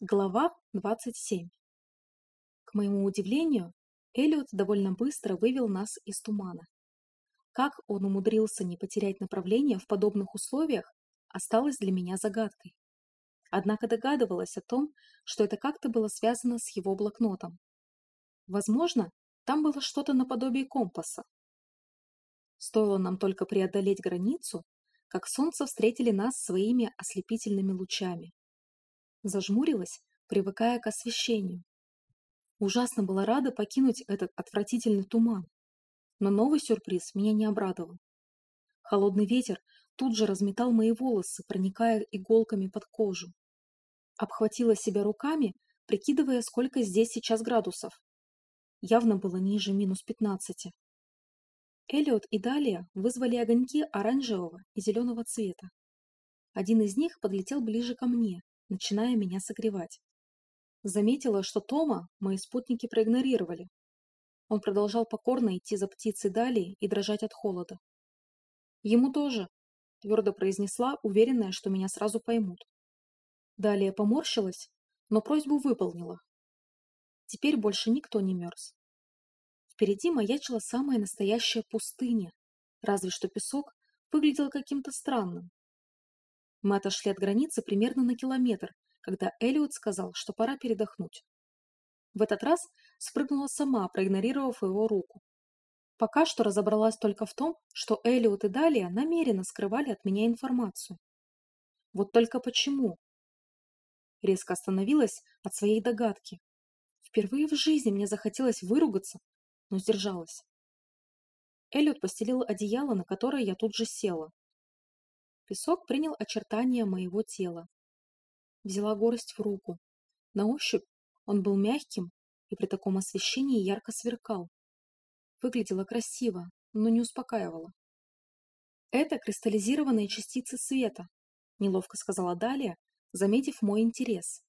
Глава 27 К моему удивлению, Эллиот довольно быстро вывел нас из тумана. Как он умудрился не потерять направление в подобных условиях, осталось для меня загадкой. Однако догадывалась о том, что это как-то было связано с его блокнотом. Возможно, там было что-то наподобие компаса. Стоило нам только преодолеть границу, как солнце встретили нас своими ослепительными лучами. Зажмурилась, привыкая к освещению. Ужасно была рада покинуть этот отвратительный туман. Но новый сюрприз меня не обрадовал. Холодный ветер тут же разметал мои волосы, проникая иголками под кожу. Обхватила себя руками, прикидывая, сколько здесь сейчас градусов. Явно было ниже минус пятнадцати. Эллиот и Далия вызвали огоньки оранжевого и зеленого цвета. Один из них подлетел ближе ко мне, начиная меня согревать. Заметила, что Тома мои спутники проигнорировали. Он продолжал покорно идти за птицей Далии и дрожать от холода. Ему тоже, твердо произнесла, уверенная, что меня сразу поймут. Далее поморщилась, но просьбу выполнила. Теперь больше никто не мерз. Впереди маячила самая настоящая пустыня, разве что песок выглядел каким-то странным. Мы отошли от границы примерно на километр, когда Элиот сказал, что пора передохнуть. В этот раз спрыгнула сама, проигнорировав его руку. Пока что разобралась только в том, что Элиот и Далия намеренно скрывали от меня информацию. Вот только почему? Резко остановилась от своей догадки. Впервые в жизни мне захотелось выругаться, но сдержалась. Эллиот постелил одеяло, на которое я тут же села. Песок принял очертания моего тела. Взяла горсть в руку. На ощупь он был мягким и при таком освещении ярко сверкал. Выглядело красиво, но не успокаивало. «Это кристаллизированные частицы света», — неловко сказала Далия, заметив мой интерес.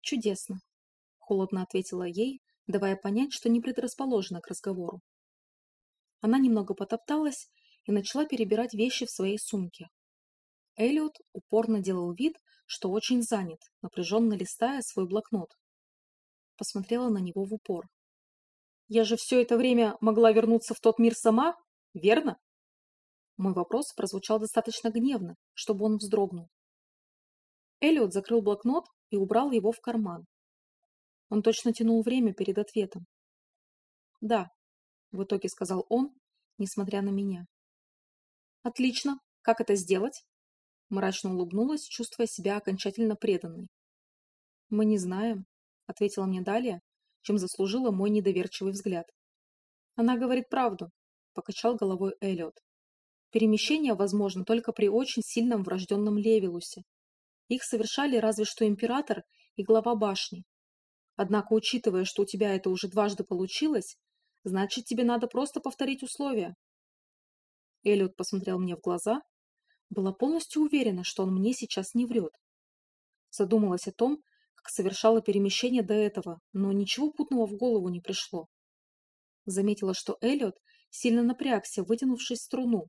«Чудесно», — холодно ответила ей, давая понять, что не предрасположена к разговору. Она немного потопталась и начала перебирать вещи в своей сумке. Эллиот упорно делал вид, что очень занят, напряженно листая свой блокнот. Посмотрела на него в упор. «Я же все это время могла вернуться в тот мир сама, верно?» Мой вопрос прозвучал достаточно гневно, чтобы он вздрогнул. Эллиот закрыл блокнот и убрал его в карман, он точно тянул время перед ответом. «Да», — в итоге сказал он, несмотря на меня. «Отлично. Как это сделать?» Мрачно улыбнулась, чувствуя себя окончательно преданной. «Мы не знаем», — ответила мне Далия, чем заслужила мой недоверчивый взгляд. «Она говорит правду», — покачал головой Эллиот. «Перемещение возможно только при очень сильном врожденном Левилусе. Их совершали разве что император и глава башни, Однако, учитывая, что у тебя это уже дважды получилось, значит, тебе надо просто повторить условия. Эллиот посмотрел мне в глаза. Была полностью уверена, что он мне сейчас не врет. Задумалась о том, как совершала перемещение до этого, но ничего путного в голову не пришло. Заметила, что Эллиот сильно напрягся, вытянувшись в струну.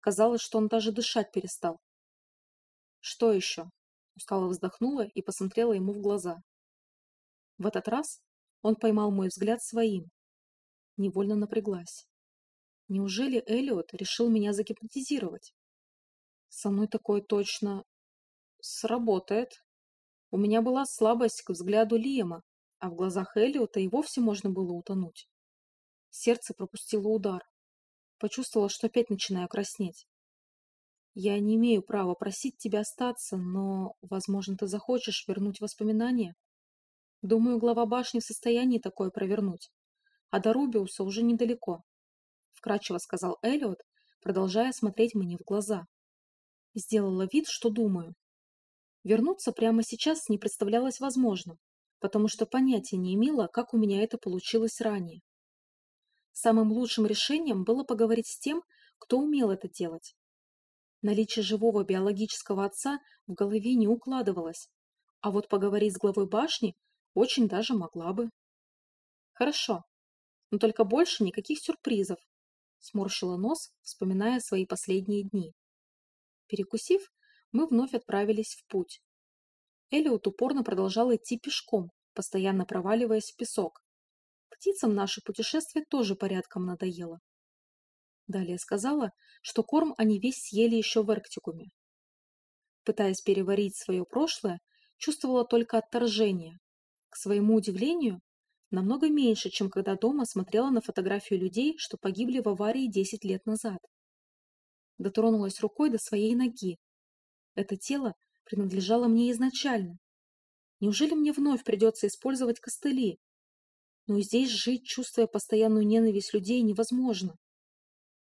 Казалось, что он даже дышать перестал. «Что еще?» Устало вздохнула и посмотрела ему в глаза. В этот раз он поймал мой взгляд своим. Невольно напряглась. Неужели Элиот решил меня загипнотизировать? Со мной такое точно сработает. У меня была слабость к взгляду Лиема, а в глазах Элиота и вовсе можно было утонуть. Сердце пропустило удар. Почувствовала, что опять начинаю краснеть. Я не имею права просить тебя остаться, но, возможно, ты захочешь вернуть воспоминания. Думаю, глава башни в состоянии такое провернуть. А до Рубиуса уже недалеко. Вкратчиво сказал Эллиот, продолжая смотреть мне в глаза. Сделала вид, что думаю. Вернуться прямо сейчас не представлялось возможным, потому что понятия не имела, как у меня это получилось ранее. Самым лучшим решением было поговорить с тем, кто умел это делать. Наличие живого биологического отца в голове не укладывалось, а вот поговорить с главой башни очень даже могла бы. Хорошо, но только больше никаких сюрпризов. Сморщила нос, вспоминая свои последние дни. Перекусив, мы вновь отправились в путь. Элиот упорно продолжал идти пешком, постоянно проваливаясь в песок. Птицам наше путешествие тоже порядком надоело. Далее сказала, что корм они весь съели еще в Арктикуме. Пытаясь переварить свое прошлое, чувствовала только отторжение. К своему удивлению, намного меньше, чем когда дома смотрела на фотографию людей, что погибли в аварии 10 лет назад. Дотронулась рукой до своей ноги. Это тело принадлежало мне изначально. Неужели мне вновь придется использовать костыли? Но здесь жить, чувствуя постоянную ненависть людей, невозможно.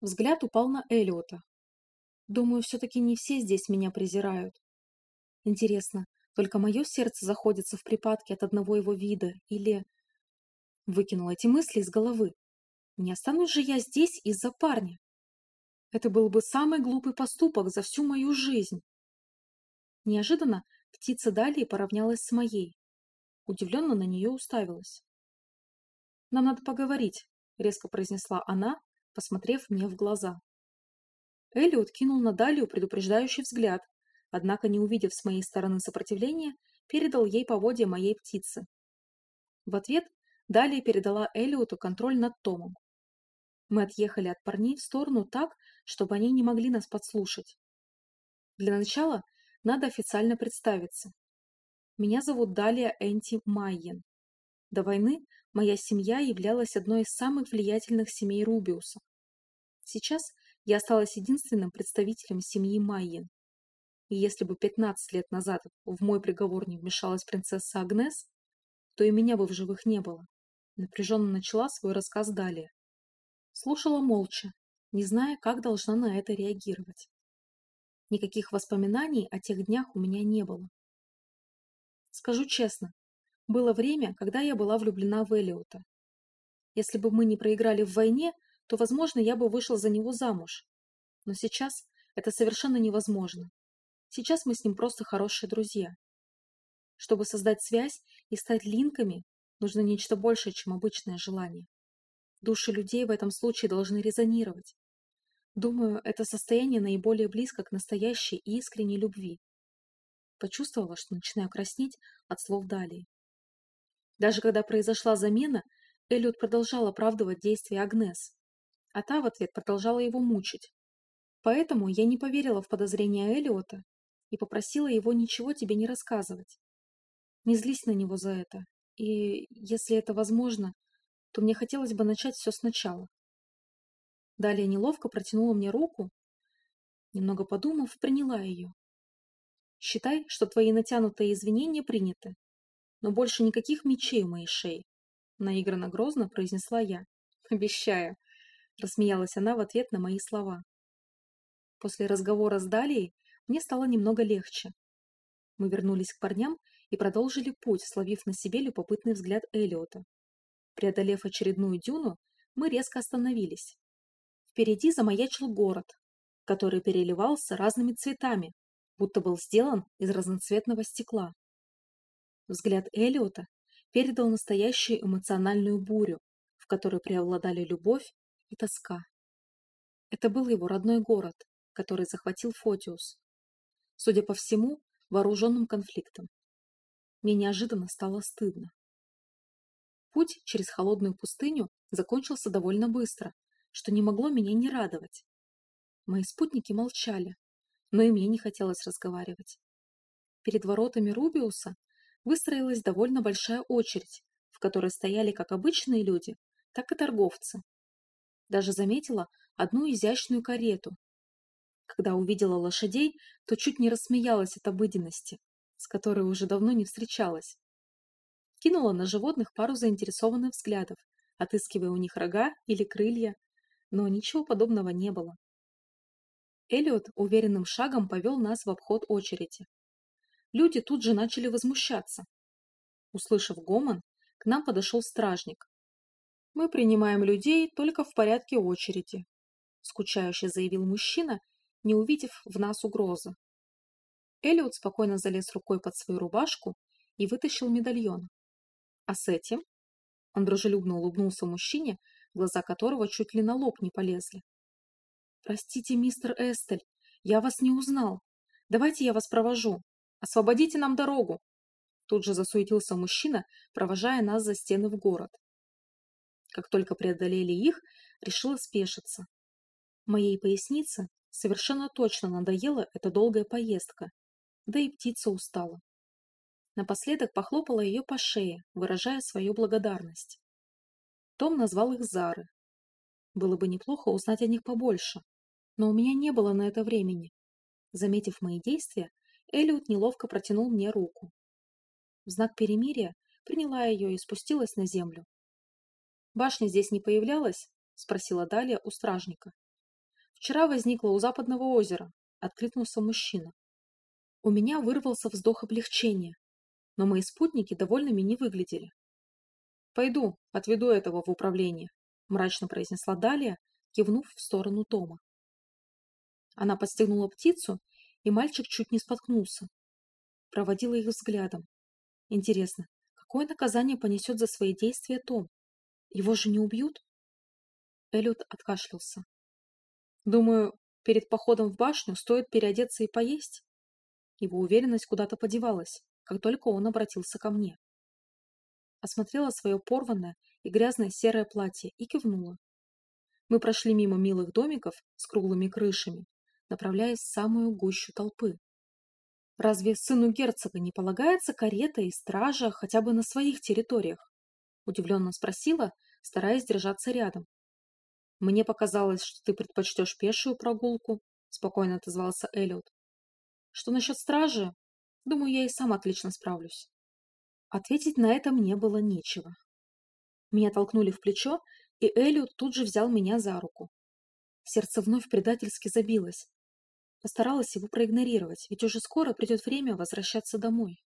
Взгляд упал на Элиота. Думаю, все-таки не все здесь меня презирают. Интересно, только мое сердце заходится в припадке от одного его вида, или... Выкинул эти мысли из головы. Не останусь же я здесь из-за парня. Это был бы самый глупый поступок за всю мою жизнь. Неожиданно птица далее поравнялась с моей. Удивленно на нее уставилась. «Нам надо поговорить», — резко произнесла она, посмотрев мне в глаза. Элliot кинул на Далию предупреждающий взгляд, однако, не увидев с моей стороны сопротивления, передал ей поводья моей птицы. В ответ Далия передала Элиоту контроль над Томом. Мы отъехали от парней в сторону так, чтобы они не могли нас подслушать. Для начала надо официально представиться. Меня зовут Далия Энти Майен. До войны моя семья являлась одной из самых влиятельных семей Рубиуса. Сейчас я осталась единственным представителем семьи Майен. И если бы 15 лет назад в мой приговор не вмешалась принцесса Агнес, то и меня бы в живых не было. Напряженно начала свой рассказ далее. Слушала молча, не зная, как должна на это реагировать. Никаких воспоминаний о тех днях у меня не было. Скажу честно, было время, когда я была влюблена в Элиота. Если бы мы не проиграли в войне, то, возможно, я бы вышла за него замуж. Но сейчас это совершенно невозможно. Сейчас мы с ним просто хорошие друзья. Чтобы создать связь и стать линками, нужно нечто большее, чем обычное желание. Души людей в этом случае должны резонировать. Думаю, это состояние наиболее близко к настоящей и искренней любви. Почувствовала, что начинаю краснеть от слов далее. Даже когда произошла замена, Эллиот продолжал оправдывать действия Агнес, а та в ответ продолжала его мучить. Поэтому я не поверила в подозрения Эллиота и попросила его ничего тебе не рассказывать. Не злись на него за это, и, если это возможно, то мне хотелось бы начать все сначала. Далее неловко протянула мне руку. Немного подумав, приняла ее. Считай, что твои натянутые извинения приняты. Но больше никаких мечей у моей шеи. Наигранно грозно произнесла я. Обещаю. Рассмеялась она в ответ на мои слова. После разговора с Далией мне стало немного легче. Мы вернулись к парням и продолжили путь, словив на себе любопытный взгляд Элиота. Преодолев очередную дюну, мы резко остановились. Впереди замаячил город, который переливался разными цветами, будто был сделан из разноцветного стекла. Взгляд Элиота передал настоящую эмоциональную бурю, в которой преобладали любовь и тоска. Это был его родной город, который захватил Фотиус. Судя по всему, вооруженным конфликтом. Мне неожиданно стало стыдно. Путь через холодную пустыню закончился довольно быстро, что не могло меня не радовать. Мои спутники молчали, но и мне не хотелось разговаривать. Перед воротами Рубиуса выстроилась довольно большая очередь, в которой стояли как обычные люди, так и торговцы. Даже заметила одну изящную карету. Когда увидела лошадей, то чуть не рассмеялась от обыденности, с которой уже давно не встречалась. Кинула на животных пару заинтересованных взглядов, отыскивая у них рога или крылья, но ничего подобного не было. Элиот уверенным шагом повел нас в обход очереди. Люди тут же начали возмущаться. Услышав гомон, к нам подошел стражник. «Мы принимаем людей только в порядке очереди», — скучающе заявил мужчина, не увидев в нас угрозы. Элиот спокойно залез рукой под свою рубашку и вытащил медальон. «А с этим?» Он дружелюбно улыбнулся мужчине, глаза которого чуть ли на лоб не полезли. «Простите, мистер Эстель, я вас не узнал. Давайте я вас провожу. Освободите нам дорогу!» Тут же засуетился мужчина, провожая нас за стены в город. Как только преодолели их, решила спешиться. Моей пояснице совершенно точно надоела эта долгая поездка, да и птица устала. Напоследок похлопала ее по шее, выражая свою благодарность. Том назвал их Зары. Было бы неплохо узнать о них побольше, но у меня не было на это времени. Заметив мои действия, Элиот неловко протянул мне руку. В знак перемирия приняла ее и спустилась на землю. «Башня здесь не появлялась?» — спросила Далия у стражника. «Вчера возникла у западного озера», — откликнулся мужчина. У меня вырвался вздох облегчения, но мои спутники довольными не выглядели. «Пойду, отведу этого в управление», — мрачно произнесла Далия, кивнув в сторону Тома. Она подстегнула птицу, и мальчик чуть не споткнулся. Проводила их взглядом. Интересно, какое наказание понесет за свои действия Том? Его же не убьют? Эллиот откашлялся. Думаю, перед походом в башню стоит переодеться и поесть. Его уверенность куда-то подевалась, как только он обратился ко мне. Осмотрела свое порванное и грязное серое платье и кивнула. Мы прошли мимо милых домиков с круглыми крышами, направляясь в самую гущу толпы. Разве сыну герцога не полагается карета и стража хотя бы на своих территориях? Удивленно спросила, стараясь держаться рядом. Мне показалось, что ты предпочтешь пешую прогулку, спокойно отозвался Эллиот. Что насчет стражи? Думаю, я и сам отлично справлюсь. Ответить на это мне было нечего. Меня толкнули в плечо, и Эллиот тут же взял меня за руку. Сердце вновь предательски забилось. Постаралась его проигнорировать, ведь уже скоро придет время возвращаться домой.